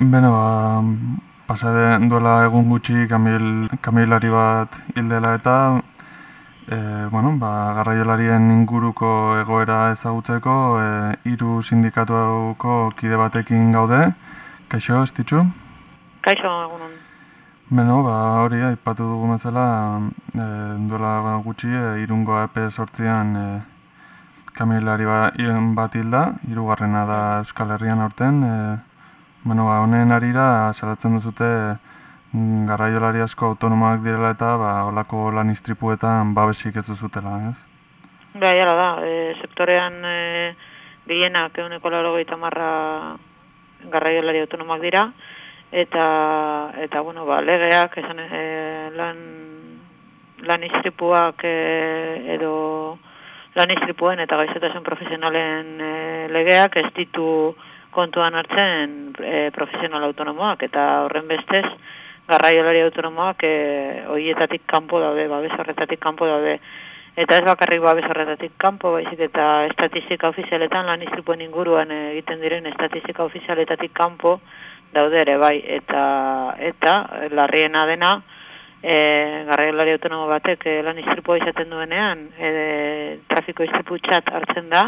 Beno, ba, pasade duela egun gutxi kamil, kamilari bat hildela eta e, bueno, ba, garraiolarien inguruko egoera ezagutzeko e, hiru sindikatuko kide batekin gaude. Kaixo, ez ditzu? Kaixo, egunon. Beno, ba, hori, aipatu dugu bezala, e, duela gutxi, e, irungo EP sortzian e, kamilari ba, bat hilda, irugarrena da Euskal Herrian aurten. E, bueno, ba, honen arira, salatzen duzute, mm, garraiolari asko autonomoak direla eta ba, olako lan istripuetan babesik ez duzutela, ez? Bai, ala da, e, sektorean e, gehienak eguneko laro marra garraiolari autonomoak dira, eta, eta bueno, ba, legeak, esan, e, lan, lan istripuak e, edo lan istripuen eta gaizotasun profesionalen e, legeak ez ditu kontuan hartzen e, profesional autonomoak eta horren bestez garraiolari autonomoak e, oietatik kanpo daude, babes horretatik kanpo daude. Eta ez bakarrik babes horretatik kanpo, baizik eta estatistika ofizialetan lan istripuen inguruan egiten diren estatistika ofizialetatik kanpo daude ere bai. Eta, eta larriena dena, e, garraiolari autonomo batek e, lan istripua izaten duenean, e, trafiko istripu txat hartzen da,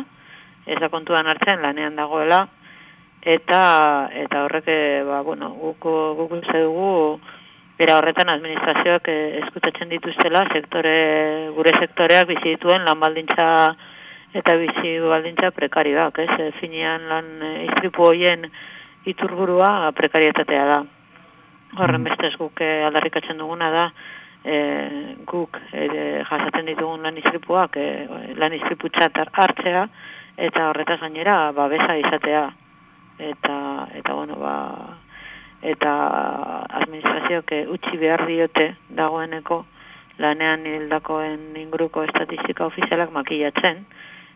ez da kontuan hartzen lanean dagoela, eta eta horrek e, ba, bueno, guk, guk uste dugu era horretan administrazioak eskutatzen dituztela sektore, gure sektoreak bizi dituen lan baldintza eta bizi baldintza prekarioak, ez? E, finean lan e, istripu hoien iturburua prekarietatea da. Horren mm. bestez guk e, aldarrikatzen duguna da, e, guk e, jasaten ditugun lan istripuak, e, lan istripu hartzea, eta horretaz gainera babesa izatea. Eta, eta bueno, ba, eta administrazioak utzi behar diote dagoeneko lanean hildakoen inguruko estatistika ofizialak makilatzen,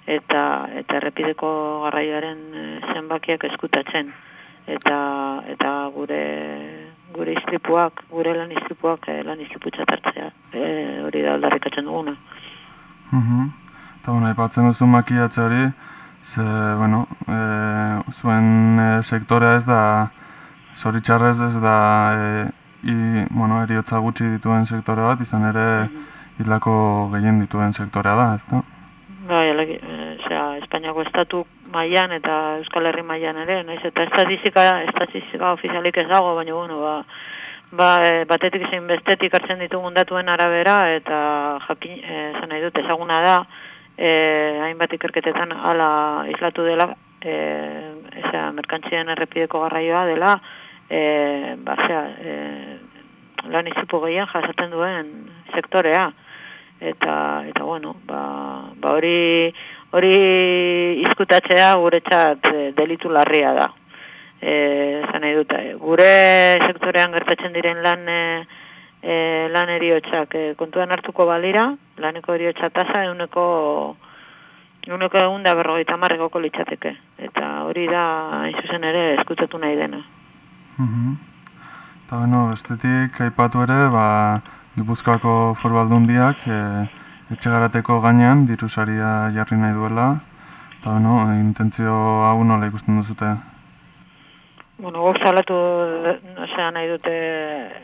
eta, eta errepideko garraioaren zenbakiak eskutatzen. Eta, eta gure gure istripuak, gure lan istripuak eh, lan istriputza tartzea, eh, hori da aldarrikatzen duguna. Mhm. Eta bueno, ipatzen duzu makiatze hori, ze, bueno, e, zuen e, sektorea ez da, zoritxarrez ez da, e, i, bueno, eriotza gutxi dituen sektore bat, izan ere, mhm. hilako gehien dituen sektorea da, ez da? Bai, e, Espainiako estatu mailan eta Euskal Herri mailan ere, naiz eta estatistika, estatistika ofizialik ez dago, baina bueno, ba, ba, e, batetik zein bestetik hartzen ditugun datuen arabera eta jakin e, nahi dut ezaguna da e, hainbat ikerketetan hala islatu dela e, eza, merkantzien errepideko garraioa dela e, ba, zera, e, lan izipu gehien jasaten duen sektorea eta eta bueno ba, ba hori hori izkutatzea guretzat e, delitu larria da. Eh, nahi dut, eh, gure sektorean gertatzen diren lan e, e, lan eriotsak e, kontuan hartuko balira, laneko eriotsa tasa euneko euneko egun da berrogeita marrekoko litzateke. Eta hori da, hain zuzen ere, eskutatu nahi dena. Mm Eta beno, bestetik, aipatu ere, ba, Gipuzkoako forbaldundiak, e, etxegarateko gainean dirusaria jarri nahi duela, eta bueno, intentzio hau nola ikusten duzute? Bueno, gok salatu, osea, nahi dute,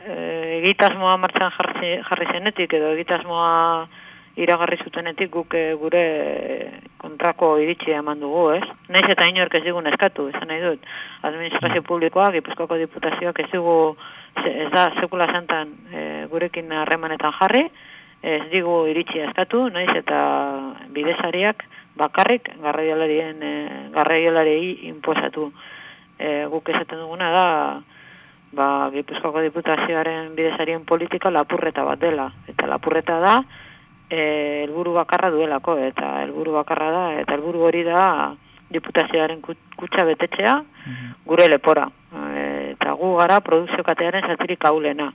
e, egitasmoa martxan jarri, jarri zenetik, edo egitasmoa iragarri zutenetik guk e, gure kontrako iritsi eman dugu, ez? Naiz eta inork ez digun eskatu, esan nahi dut. Administrazio publikoa, Gipuzkoako diputazioak ez dugu, ez da, sekula santan e, gurekin harremanetan jarri, ez digu iritsi eskatu, naiz eta bidesariak bakarrik garraiolarien e, garraiolariei inposatu. E, guk esaten duguna da ba Gipuzkoako diputazioaren bidesarien politika lapurreta bat dela eta lapurreta da eh helburu bakarra duelako eta helburu bakarra da eta helburu hori da diputazioaren kutsa betetzea mhm. gure lepora. E, eta gu gara produkzio katearen zatirik aulena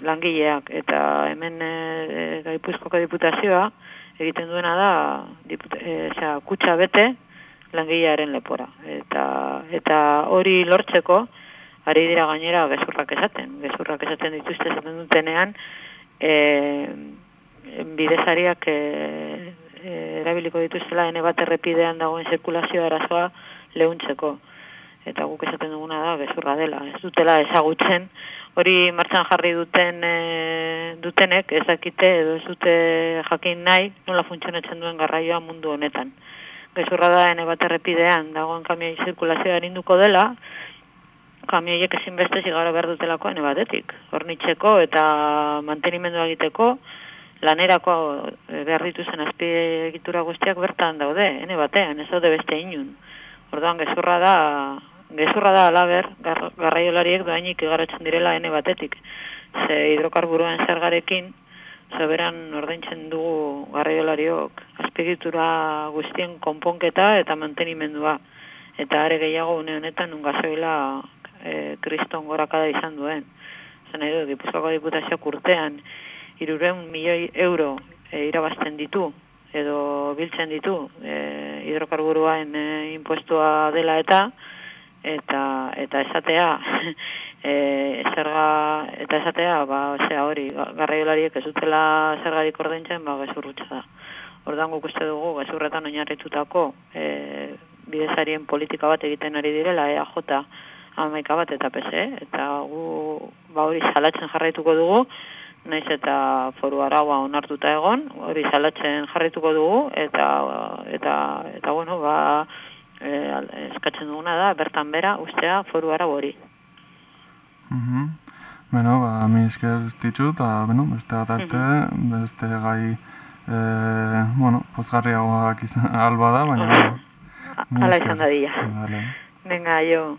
langileak eta hemen e, Gaipuzkoko diputazioa egiten duena da diput, e, kutsa bete langilearen lepora eta eta hori lortzeko ari dira gainera gezurrak esaten gezurrak esaten dituzte esaten dutenean e, bidezariak e, e, erabiliko dituztela ene bat errepidean dagoen zirkulazioa arazoa lehuntzeko eta guk esaten duguna da gezurra dela, ez dutela ezagutzen, hori martxan jarri duten e, dutenek ezakite edo ez dute jakin nahi nola funtzionatzen duen garraioa mundu honetan. Gezurra da ene bat errepidean dagoen kamioi zirkulazioa erinduko dela, kamioiek ezinbeste zigara behar dutelako ene batetik. Hornitzeko eta mantenimendua egiteko, lanerako e, behar dituzen azpiegitura guztiak bertan daude, ene batean, ez daude beste inun. Orduan, gezurra da, gezurra da alaber, gar, garraiolariek doainik igaratzen direla ene batetik. Ze hidrokarburoen zergarekin, soberan ordaintzen dugu garraiolariok azpiegitura guztien konponketa eta mantenimendua. Eta are gehiago une honetan un gasoila e, kriston gorakada izan duen. Zena edo, Gipuzkoako diputazioak urtean, irureun milioi euro e, irabazten ditu, edo biltzen ditu, e, hidrokarburuaen e, impostua dela eta, eta eta esatea e, zerga eta esatea ba osea hori garraiolariek ez dutela zergarik ordaintzen ba gezurrutza da. Ordan guk uste dugu gezurretan oinarritutako e, bidezarien politika bat egiten ari direla EAJ amaika bat eta PC, eta gu ba hori salatzen jarraituko dugu, naiz eta foru araua onartuta egon, hori salatzen jarraituko dugu, eta, eta, eta bueno, ba, e, eskatzen duguna da, bertan bera, ustea foru arau hori. Mm -hmm. Beno, ba, mi esker ditut, eta, bueno, beste bat arte, mm -hmm. beste gai, e, bueno, pozgarriagoak izan alba da, baina... Ala izan da dira. Venga, jo.